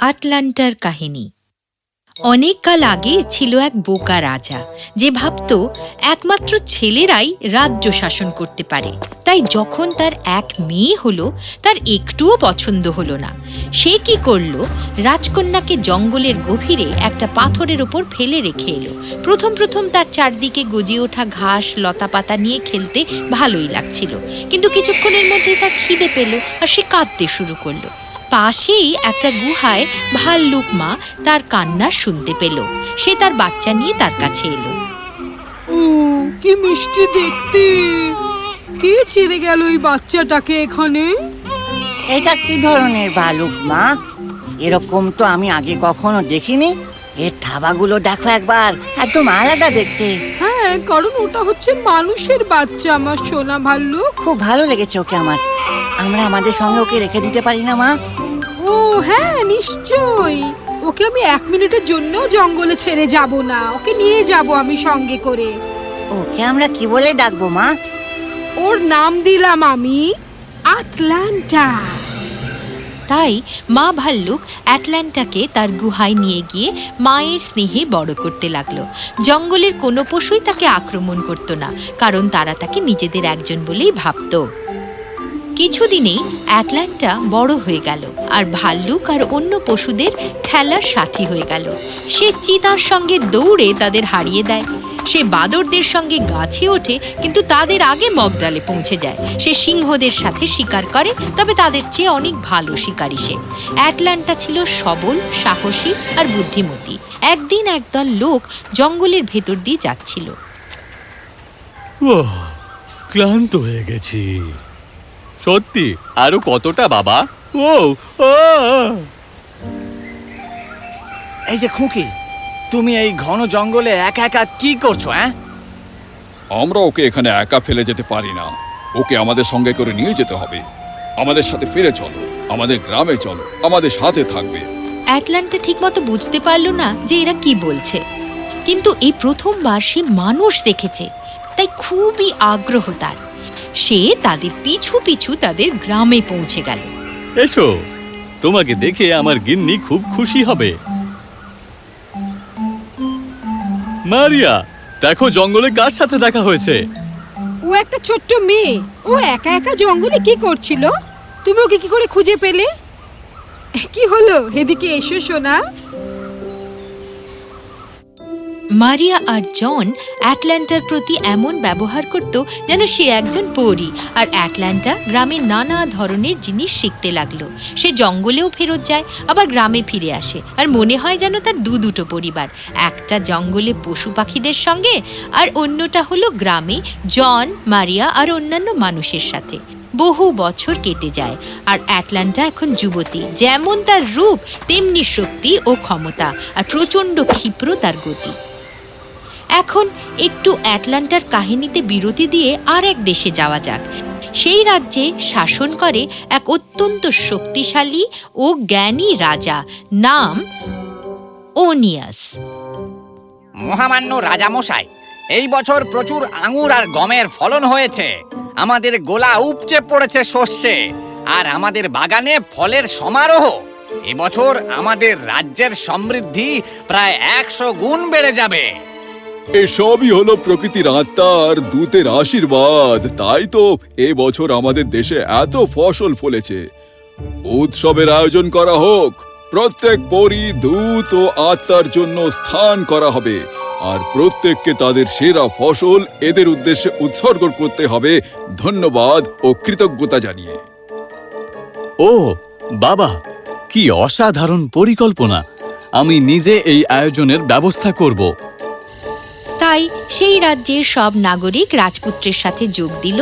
আটলান্টার কাহিনী অনেক কাল আগে ছিল এক বোকা রাজা, যে ভাবত একমাত্র ছেলেরাই রাজ্য শাসন করতে পারে। তাই যখন তার এক মেয়ে হলো, তার একটুও পছন্দ হলো না। সে কি করল? রাজকন্যাকে জঙ্গলের গভীরে একটা পাথরের ওপর ফেলে রেখে এলো। প্রথম প্রথম তার চারদিকে গজে ওঠা ঘাস লতা পাতা নিয়ে খেলতে ভালোই লাগছিল। কিন্তু কিছুক্ষণের মধ্যেই তার খিদে পেল আর সে কাঁদতে শুরু করল। পাশেই একটা গুহায় ভাল্লুক মা তার কান্না শুনতে পেল। সে তার বাচ্চা নিয়ে তার কাছে এলো। কি মিষ্টি দেখতে। কে ছেড়ে গেল ওই বাচ্চাটাকে এখানে? এটা কি ধরনের বালুক মা? এরকম তো আমি আগে কখনো দেখিনি। এর থাবাগুলো দেখো একবার একদম আলাদা দেখতে। হ্যাঁ কারণ ওটা হচ্ছে মানুষের বাচ্চা আমার সোনা ভাল্লুক। খুব ভালো লেগেছে ওকে আমার। আমরা আমাদের সঙ্গে ওকে রেখে দিতে পারি না মা? ও হ্যাঁ নিশ্চয়ই। ওকে আমি এক মিনিটের জন্য জঙ্গলে ছেড়ে যাব না। ওকে নিয়ে যাব আমি সঙ্গে করে। ওকে আমরা কি বলে ডাকবো মা? ওর নাম দিলাম আমি আটলান্টা। তাই মা ভাল্লুক অ্যাটল্যান্টাকে তার গুহায় নিয়ে গিয়ে মায়ের স্নেহে বড় করতে লাগল। জঙ্গলের কোনো পশুই তাকে আক্রমণ করতো না কারণ তারা তাকে নিজেদের একজন বলেই ভাবতো। কিছুদিনেই অ্যাটল্যান্টা বড় হয়ে গেল আর ভাল্লুক আর অন্য পশুদের খেলার সাথী হয়ে গেল। সে চিতার সঙ্গে দৌড়ে তাদের হারিয়ে দেয়। সে বাদরদের সঙ্গে গাছে ওঠে, কিন্তু তাদের আগে মগডালে পৌঁছে যায়। সে সিংহদের সাথে শিকার করে, তবে তাদের চেয়ে অনেক ভালো শিকারী সে। অ্যাটলান্টা ছিল সবল, সাহসী আর বুদ্ধিমতী। একদিন একদল লোক জঙ্গলের ভেতর দিয়ে যাচ্ছিল। ক্লান্ত হয়ে গেছি। সত্যি? আরও কতটা বাবা? ও! এই যে খুঁকি তুমি এই ঘন জঙ্গলে একা একা কি করছ হ্যাঁ আমরা ওকে এখানে একা ফেলে যেতে পারি না। ওকে আমাদের সঙ্গে করে নিয়ে যেতে হবে। আমাদের সাথে ফিরে চলো আমাদের গ্রামে চলো আমাদের সাথে থাকবে। অ্যাটলান্টা ঠিকমতো বুঝতে পারল না যে এরা কি বলছে। কিন্তু এই প্রথমবার সে মানুষ দেখেছে তাই খুবই আগ্রহ তার। সে তাদের পিছু পিছু তাদের গ্রামে পৌঁছে গেল। এসো তোমাকে দেখে আমার গিন্নি খুব খুশি হবে। মারিয়া দেখো জঙ্গলে কার সাথে দেখা হয়েছে? ও একটা ছোট্ট মেয়ে। ও একা একা জঙ্গলে কি করছিল? তুমি ওকে কি করে খুঁজে পেলে? কি হলো? এদিকে এসো সোনা। মারিয়া আর জন অ্যাটল্যান্টার প্রতি এমন ব্যবহার করত যেন সে একজন পরী, আর অ্যাটল্যান্টা গ্রামে নানা ধরনের জিনিস শিখতে লাগল। সে জঙ্গলেও ফেরত যায়, আবার গ্রামে ফিরে আসে, আর মনে হয় যেন তার দু দুটো পরিবার, একটা জঙ্গলে পশু পাখিদের সঙ্গে, আর অন্যটা হলো গ্রামে জন, মারিয়া আর অন্যান্য মানুষের সাথে। বহু বছর কেটে যায়, আর অ্যাটলান্টা এখন যুবতী, যেমন তার রূপ, তেমনি শক্তি ও ক্ষমতা, আর প্রচণ্ড ক্ষিপ্র তার গতি। এখন একটু অ্যাটলান্টার কাহিনীতে বিরতি দিয়ে আর এক দেশে যাওয়া যাক। সেই রাজ্যে শাসন করে এক অত্যন্ত শক্তিশালী ও জ্ঞানী রাজা, নাম ওনিয়াস। মহামান্য রাজামশাই, এই বছর প্রচুর আঙুর আর গমের ফলন হয়েছে। আমাদের গোলা উপচে পড়েছে শস্যে আর আমাদের বাগানে ফলের সমারোহ। এবছর আমাদের রাজ্যের সমৃদ্ধি প্রায় একশো গুণ বেড়ে যাবে। এসবই হলো প্রকৃতির আত্মার দূতের আশীর্বাদ। তাই তো এ বছর আমাদের দেশে এত ফসল ফলেছে। উৎসবের আয়োজন করা হোক, প্রত্যেক পরি দূত ও আত্মার জন্য স্থান করা হবে। আর প্রত্যেককে তাদের সেরা ফসল এদের উদ্দেশ্যে উৎসর্গ করতে হবে। ধন্যবাদ ও কৃতজ্ঞতা জানিয়ে। ও, বাবা, কি অসাধারণ পরিকল্পনা। আমি নিজে এই আয়োজনের ব্যবস্থা করব। তাই সেই রাজ্যের সব নাগরিক রাজপুত্রের সাথে যোগ দিল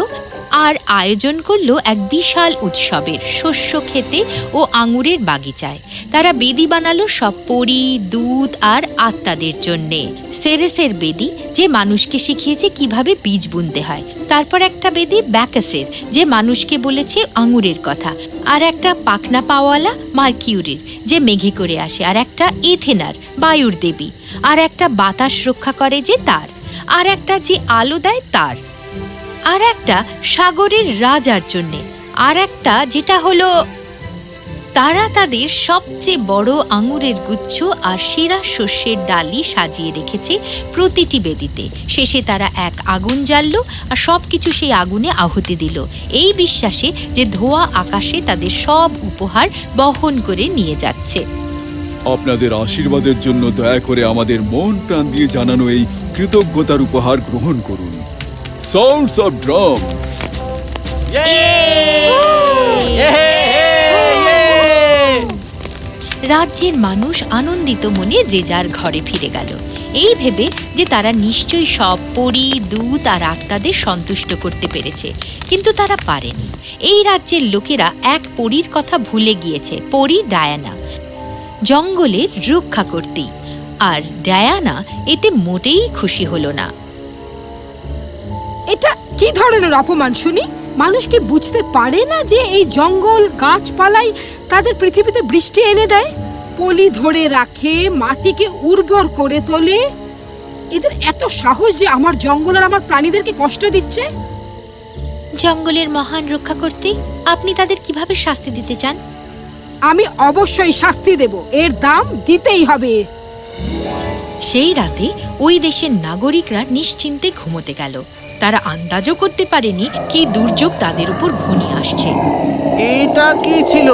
আর আয়োজন করল এক বিশাল উৎসবের শস্য খেতে ও আঙুরের বাগিচায়। তারা বেদি বানালো সব পরি, দুধ আর আত্মাদের জন্যে। সেরেসের বেদি, যে মানুষকে শিখিয়েছে কীভাবে বীজ বুনতে হয়। তারপর একটা বেদি ব্যাকাসের, যে মানুষকে বলেছে আঙুরের কথা। আর একটা পাখনা পাওয়ালা মার্কিউরির, যে মেঘে করে আসে। আর একটা এথেনার বায়ুর দেবী। আর একটা বাতাস রক্ষা করে যে তার। আর একটা যে আলো দেয় তার। আর একটা সাগরের রাজার জন্যে। আর একটা যেটা হলো তারা তাদের সবচেয়ে বড় আঙুরের গুচ্ছ আর সেরা শস্যের ডালি সাজিয়ে রেখেছে প্রতিটি বেদিতে। শেষে তারা এক আগুন জ্বালল আর সব কিছু সেই আগুনে আহুতি দিল। এই বিশ্বাসে যে ধোয়া আকাশে তাদের সব উপহার বহন করে নিয়ে যাচ্ছে। আপনাদের আশীর্বাদের জন্য দয়া করে আমাদের মন প্রাণ দিয়ে জানানো এই কৃতজ্ঞতার উপহার গ্রহণ করুন। সাউন্ডস অফ ড্রামস রাজ্যের মানুষ আনন্দিত মনে যে যার ঘরে ফিরে গেল। এই ভেবে যে তারা নিশ্চয়ই সব পরি দূত আর আত্মাদের সন্তুষ্ট করতে পেরেছে। কিন্তু তারা পারেনি। এই রাজ্যের লোকেরা এক পরীর কথা ভুলে গিয়েছে। পরী ডায়ানা। জঙ্গলের রক্ষা করতেই। আর ডায়ানা এতে মোটেই খুশি হলো না। এটা কি ধরনের অপমান শুনি? মানুষ কি বুঝতে পারে না যে এই জঙ্গল গাছপালাই তাদের পৃথিবীতে বৃষ্টি এনে দেয়? পলি ধরে রাখে মাটিকে উর্বর করে তোলে। এদের এত সাহস যে আমার জঙ্গল আর আমার প্রাণীদেরকে কষ্ট দিচ্ছে? জঙ্গলের মহান রক্ষা করতে আপনি তাদের কীভাবে শাস্তি দিতে চান? আমি অবশ্যই শাস্তি দেব। এর দাম দিতেই হবে। সেই রাতে ওই দেশের নাগরিকরা নিশ্চিন্তে ঘুমোতে গেল। তারা আন্দাজও করতে পারেনি কি দুর্যোগ তাদের উপর ঘনিয়ে আসছে। এটা কি ছিল?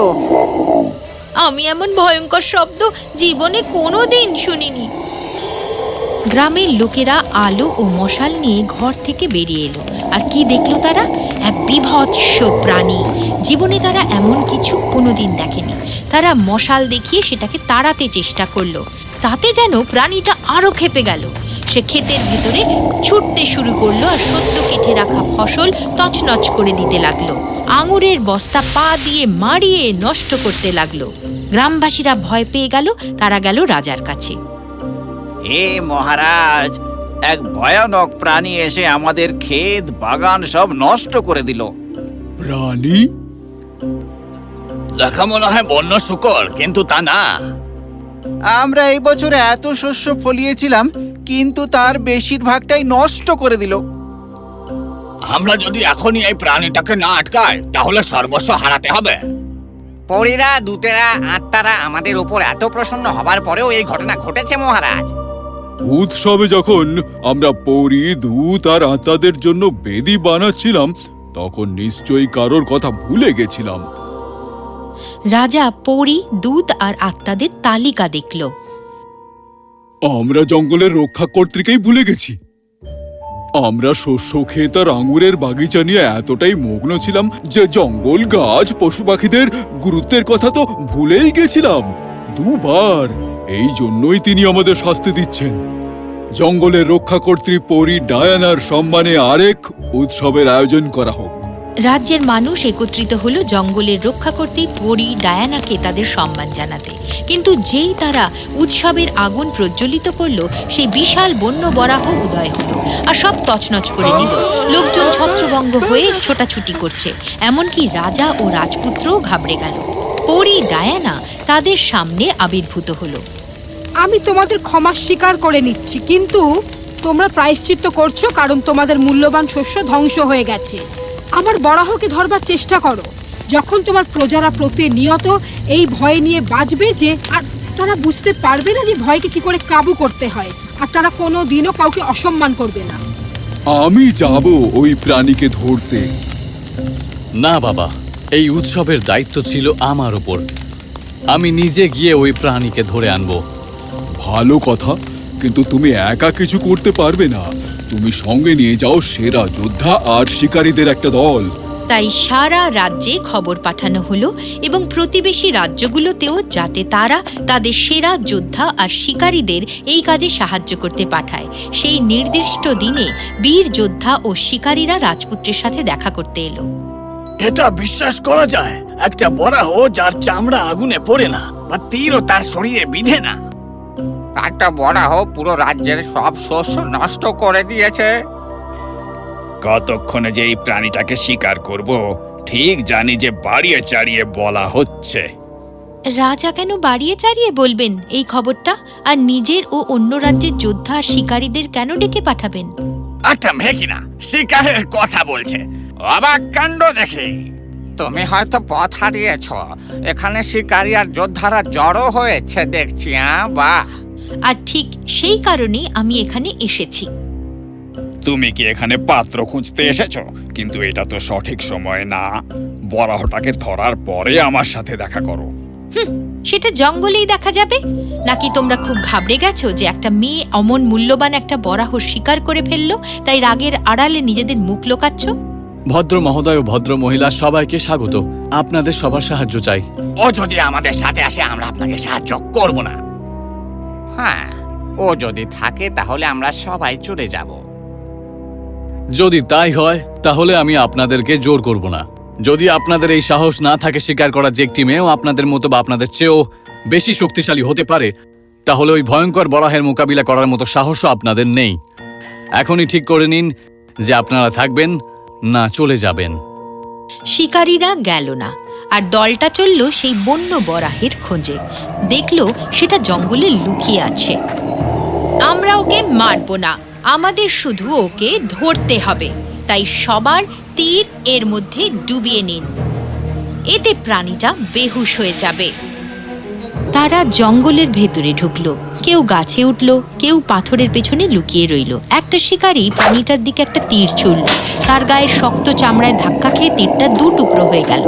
আমি এমন ভয়ঙ্কর শব্দ জীবনে কোনো দিন শুনিনি। গ্রামের লোকেরা আলো ও মশাল নিয়ে ঘর থেকে বেরিয়ে এলো। আর কি দেখল তারা? এক বিভৎস প্রাণী। জীবনে তারা এমন কিছু কোনোদিন দেখেনি। তারা মশাল দেখিয়ে সেটাকে তাড়াতে চেষ্টা করল। তাতে যেন প্রাণীটা আরও খেপে গেল। সে ক্ষেতের ভিতরে ছুটতে শুরু করল আর সদ্য কেটে রাখা ফসল তছনছ করে দিতে লাগল। আঙুরের বস্তা পা দিয়ে মারিয়ে নষ্ট করতে লাগল। গ্রামবাসীরা ভয় পেয়ে গেল তারা গেল রাজার কাছে। হে মহারাজ এক ভয়ানক প্রাণী এসে আমাদের ক্ষেত বাগান সব নষ্ট করে দিল। প্রাণী? দেখা মনে হয় বন্য শুকর কিন্তু তা না। আমরা এই বছর এত শস্য ফলিয়েছিলাম কিন্তু তার বেশিরভাগটাই নষ্ট করে দিল। আমরা যদি এখনই এই প্রাণীটাকে না আটকাই তাহলে সর্বস্ব হারাতে হবে। পরীরা দূতেরা আত্মারা আমাদের উপর এত প্রসন্ন হবার পরেও এই ঘটনা ঘটেছে মহারাজ। উৎসবে যখন আমরা পরি দূত আর আত্মাদের জন্য বেদি বানাচ্ছিলাম তখন নিশ্চয়ই কারোর কথা ভুলে গেছিলাম। রাজা পরি, দূত আর আত্মাদের তালিকা দেখল। আমরা জঙ্গলের রক্ষা কর্তৃকেই ভুলে গেছি। আমরা শস্য, ক্ষেত আর আঙুরের বাগিচা নিয়ে এতটাই মগ্ন ছিলাম যে জঙ্গল, গাছ, পশু পাখিদের গুরুত্বের কথা তো ভুলেই গেছিলাম। দুবার। এই জন্যই তিনি আমাদের শাস্তি দিচ্ছেন। জঙ্গলের রক্ষা কর্তৃ পরি ডায়ানার সম্মানে আরেক উৎসবের আয়োজন করা হোক। রাজ্যের মানুষ একত্রিত হলো জঙ্গলের রক্ষা করতে পরি ডায়ানাকে তাদের সম্মান জানাতে। কিন্তু যেই তারা উৎসবের আগুন প্রজ্বলিত করল, সেই বিশাল বন্য বরাহ উদয় হলো আর সব তছনছ করে দিল। লোকজন ছত্রভঙ্গ হয়ে ছোটাছুটি করছে। এমনকি রাজা ও রাজপুত্রও ঘাবড়ে গেল। পরি ডায়ানা তাদের সামনে আবির্ভূত হলো। আমি তোমাদের ক্ষমা স্বীকার করে নিচ্ছি, কিন্তু তোমরা প্রায়শ্চিত্ত করছ কারণ তোমাদের মূল্যবান শস্য ধ্বংস হয়ে গেছে। আমার বরাহকে ধরবার চেষ্টা করো। যখন তোমার প্রজারা প্রতিনিয়ত এই ভয় নিয়ে বাঁচবে যে আর তারা বুঝতে পারবে না যে ভয়কে কি করে কাবু করতে হয় আর তারা কোনো দিনও কাউকে অসম্মান করবে না। আমি যাব ওই প্রাণীকে ধরতে। না বাবা এই উৎসবের দায়িত্ব ছিল আমার ওপর আমি নিজে গিয়ে ওই প্রাণীকে ধরে আনব। ভালো কথা কিন্তু তুমি একা কিছু করতে পারবে না। তুমি সঙ্গে নিয়ে যাও সেরা যোদ্ধা আর শিকারীদের একটা দল। তাই সারা রাজ্যে খবর পাঠানো হলো এবং প্রতিবেশী রাজ্যগুলোতেও যাতে তারা তাদের সেরা যোদ্ধা আর শিকারীদের এই কাজে সাহায্য করতে পাঠায়। সেই নির্দিষ্ট দিনে বীর যোদ্ধা ও শিকারীরা রাজপুত্রের সাথে দেখা করতে এলো। এটা বিশ্বাস করা যায়। একটা বরাহ যার চামড়া আগুনে পড়ে না বা তীরও তার শরীরে বিধে না। একটা বরাহ পুরো রাজ্যের সব শস্য নষ্ট করে দিয়েছে। কতক্ষণে যে এই প্রাণীটাকে শিকার করব ঠিক জানি যে বাড়িয়ে চাড়িয়ে বলা হচ্ছে। রাজা কেন বাড়িয়ে চাড়িয়ে বলবেন এই খবরটা? আর নিজের ও অন্য রাজ্যের যোদ্ধা আর শিকারীদের কেন ডেকে পাঠাবেন? আচ্ছা মেয়ে কিনা শিকারের কথা বলছে। অবাক কাণ্ড দেখে। তুমি হয়তো পথ হারিয়েছ। এখানে শিকারী আর যোদ্ধারা জড়ো হয়েছে দেখছি বাহ। আর ঠিক সেই কারণেই আমি এখানে এসেছি। তুমি কি এখানে পাত্র খুঁজতে এসেছ? কিন্তু এটা তো সঠিক সময় না। বরাহটাকে ধরার পরে আমার সাথে দেখা করো। সেটা জঙ্গলেই দেখা যাবে। নাকি তোমরা খুব ঘাবড়ে গেছো যে একটা মেয়ে অমন মূল্যবান একটা বরাহ শিকার করে ফেলল তাই রাগের আড়ালে নিজেদের মুখ লোকাচ্ছ? ভদ্র মহোদয় ও ভদ্র মহিলা সবাইকে স্বাগত। আপনাদের সবার সাহায্য চাই। ও যদি আমাদের সাথে আসে আমরা আপনাকে সাহায্য করব না। হ্যাঁ ও যদি থাকে তাহলে আমরা সবাই চলে যাব। যদি তাই হয় তাহলে আমি আপনাদেরকে জোর করব না। যদি আপনাদের এই সাহস না থাকে স্বীকার করার যে একটি মেয়েও আপনাদের মতো বা আপনাদের চেয়েও বেশি শক্তিশালী হতে পারে তাহলে ওই ভয়ঙ্কর বরাহের মোকাবিলা করার মতো সাহসও আপনাদের নেই। এখনই ঠিক করে নিন যে আপনারা থাকবেন না চলে যাবেন। শিকারীরা গেল না। আর দলটা চলল সেই বন্য বরাহের খোঁজে। দেখল সেটা জঙ্গলে লুকিয়ে আছে। আমরা ওকে মারব না, আমাদের শুধু ওকে ধরতে হবে। তাই সবার তীর এর মধ্যে ডুবিয়ে নিন। এতে প্রাণীটা বেহুশ হয়ে যাবে। তারা জঙ্গলের ভেতরে ঢুকলো। কেউ গাছে উঠল, কেউ পাথরের পেছনে লুকিয়ে রইল। একটা শিকারী প্রাণীটার দিকে একটা তীর ছুড়ল। তার গায়ের শক্ত চামড়ায় ধাক্কা খেয়ে তীরটা দু টুকরো হয়ে গেল।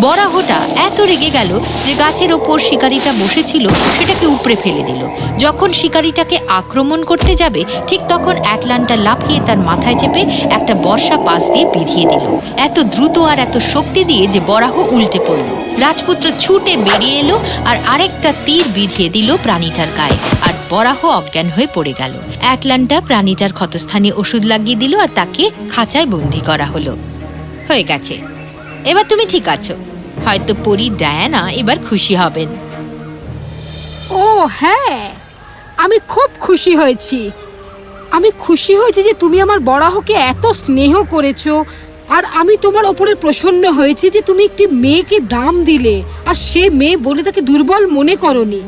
বরাহটা এত রেগে গেল যে গাছের ওপর শিকারীটা বসেছিল, সেটাকে উপড়ে ফেলে দিল। যখন শিকারীটাকে আক্রমণ করতে যাবে, ঠিক তখন অ্যাটলান্টা লাফিয়ে তার মাথায় চেপে একটা বর্ষা পাশ দিয়ে বিধিয়ে দিল। এত দ্রুত আর এত শক্তি দিয়ে যে বরাহ উল্টে পড়ল। রাজপুত্র ছুটে বেরিয়ে এলো আর আরেকটা তীর বিধিয়ে দিল প্রাণীটার গায়ে। আর বরাহ অজ্ঞান হয়ে পড়ে গেল। অ্যাটলান্টা প্রাণীটার ক্ষতস্থানে ওষুধ লাগিয়ে দিল আর তাকে খাঁচায় বন্দি করা হলো। হয়ে গেছে। এবার তুমি ঠিক আছো। হয়তো পরি ডায়ানা এবার খুশি হবেন। ও হ্যাঁ। আমি খুব খুশি হয়েছি। আমি খুশি হয়েছি যে তুমি আমার বরাহকে এত স্নেহ করেছ। আর আমি তোমার ওপরে প্রসন্ন হয়েছি যে তুমি একটি মেয়েকে দাম দিলে। আর সে মেয়ে বলে তাকে দুর্বল মনে করনি।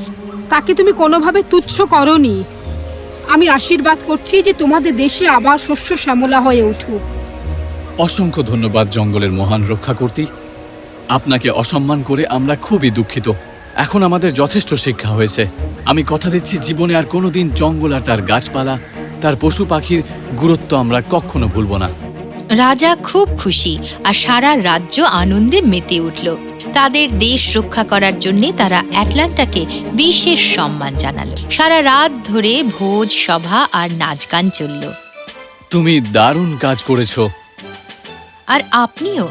তাকে তুমি কোনোভাবে তুচ্ছ করনি। আমি আশীর্বাদ করছি যে তোমাদের দেশে আবার শস্য শ্যামলা হয়ে উঠুক। অসংখ্য ধন্যবাদ, জঙ্গলের মহান রক্ষা করতে আপনাকে অসম্মান করে আমরা খুবই দুঃখিত। এখন আমাদের যথেষ্ট শিক্ষা হয়েছে। আমি কথা দিচ্ছি, জীবনে আর কোনোদিন জঙ্গল আর তার গাছপালা, তার পশু পাখির গুরুত্ব আমরা কখনো ভুলব না। রাজা খুব খুশি আর সারা রাজ্য আনন্দে মেতে উঠল। তাদের দেশ রক্ষা করার জন্য তারা অ্যাটলান্টাকে বিশেষ সম্মান জানালো। সারা রাত ধরে ভোজ সভা আর নাচ গান চলল। তুমি দারুণ কাজ করেছ। আর আপনিও।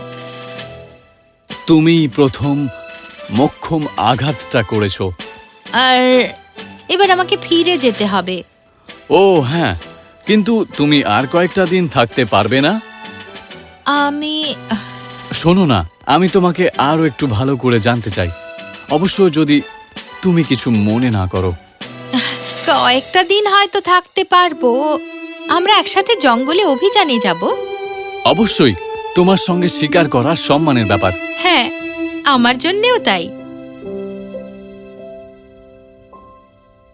তুমি প্রথম মক্ষম আঘাতটা করেছ। আর এবার আমাকে ফিরে যেতে হবে। ও হ্যাঁ। কিন্তু তুমি আর কয়েকটা দিন থাকতে পারবে না। আমি শোনো না আমি তোমাকে আরও একটু ভালো করে জানতে চাই। অবশ্য যদি তুমি কিছু মনে না করো। কয়েকটা দিন হয়তো থাকতে পারব। আমরা একসাথে জঙ্গলে অভিযানে যাব। অবশ্যই তোমার সঙ্গে শিকার করা সম্মানের ব্যাপার। হ্যাঁ আমার জন্যেও তাই।